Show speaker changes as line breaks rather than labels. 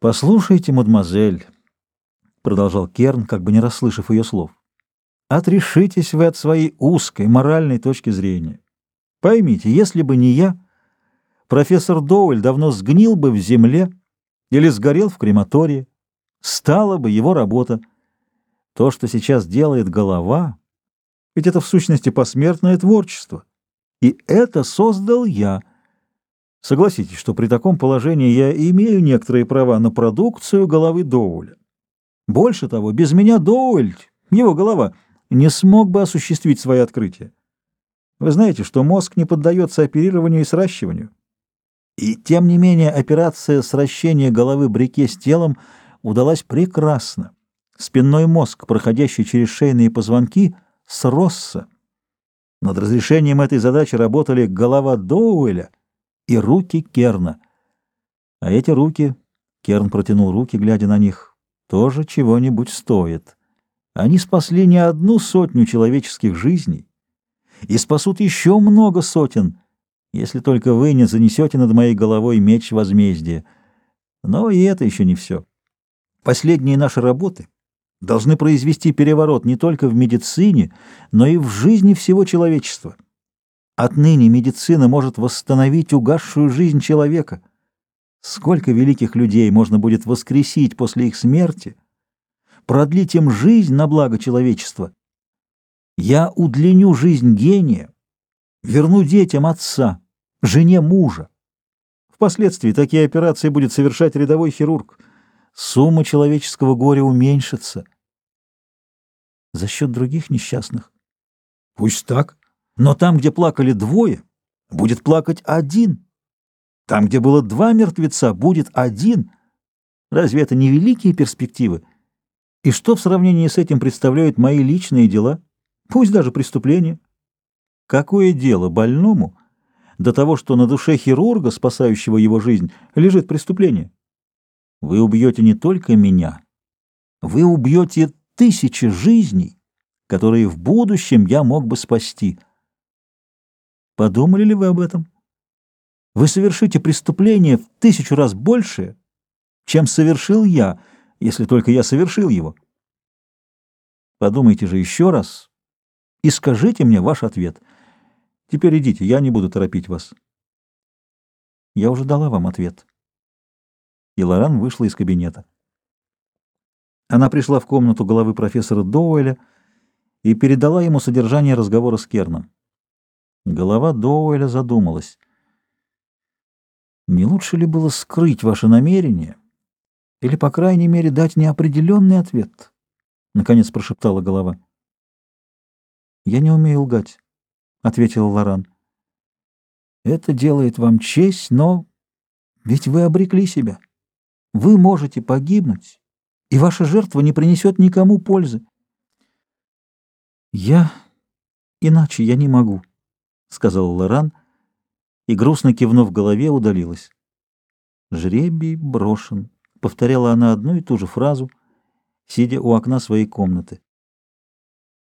«Послушайте, мадемуазель», — продолжал Керн, как бы не расслышав ее слов, — «отрешитесь вы от своей узкой моральной точки зрения. Поймите, если бы не я, профессор Доуэль давно сгнил бы в земле или сгорел в крематории. Стала бы его работа. То, что сейчас делает голова, ведь это в сущности посмертное творчество. И это создал я — Согласитесь, что при таком положении я имею некоторые права на продукцию головы Доуэля. Больше того, без меня Доуэль, его голова, не смог бы осуществить свои открытия. Вы знаете, что мозг не поддается оперированию и сращиванию. И тем не менее операция сращения головы брике с телом удалась прекрасно. Спинной мозг, проходящий через шейные позвонки, сросся. Над разрешением этой задачи работали голова Доуэля — и руки Керна. А эти руки, Керн протянул руки, глядя на них, тоже чего-нибудь стоят. Они спасли не одну сотню человеческих жизней и спасут еще много сотен, если только вы не занесете над моей головой меч возмездия. Но и это еще не все. Последние наши работы должны произвести переворот не только в медицине, но и в жизни всего человечества. Отныне медицина может восстановить угасшую жизнь человека. Сколько великих людей можно будет воскресить после их смерти, продлить им жизнь на благо человечества. Я удлиню жизнь гения, верну детям отца, жене мужа. Впоследствии такие операции будет совершать рядовой хирург. Сумма человеческого горя уменьшится. За счет других несчастных. Пусть так. Но там, где плакали двое, будет плакать один. Там, где было два мертвеца, будет один. Разве это не великие перспективы? И что в сравнении с этим представляют мои личные дела? Пусть даже преступления. Какое дело больному до того, что на душе хирурга, спасающего его жизнь, лежит преступление? Вы убьете не только меня, вы убьете тысячи жизней, которые в будущем я мог бы спасти. Подумали ли вы об этом? Вы совершите преступление в тысячу раз большее, чем совершил я, если только я совершил его. Подумайте же еще раз и скажите мне ваш ответ. Теперь идите, я не буду торопить вас. Я уже дала вам ответ. И Лоран вышла из кабинета. Она пришла в комнату головы профессора Доуэля и передала ему содержание разговора с Керном. Голова Доуэля задумалась. Не лучше ли было скрыть ваше намерение или, по крайней мере, дать неопределенный ответ? Наконец прошептала голова. Я не умею лгать, ответила Лоран. Это делает вам честь, но ведь вы обрекли себя. Вы можете погибнуть, и ваша жертва не принесет никому пользы. Я... Иначе я не могу. — сказал Лоран, и, грустно кивнув голове, удалилась. «Жребий брошен», — повторяла она одну и ту же фразу, сидя у окна своей комнаты.